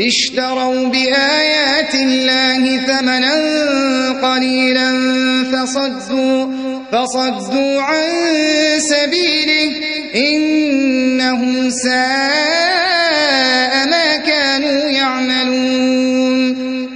اشتروا بآيات الله ثمنا قليلا فصدوا, فصدوا عن سبيله. إنهم ساء ما كانوا يعملون.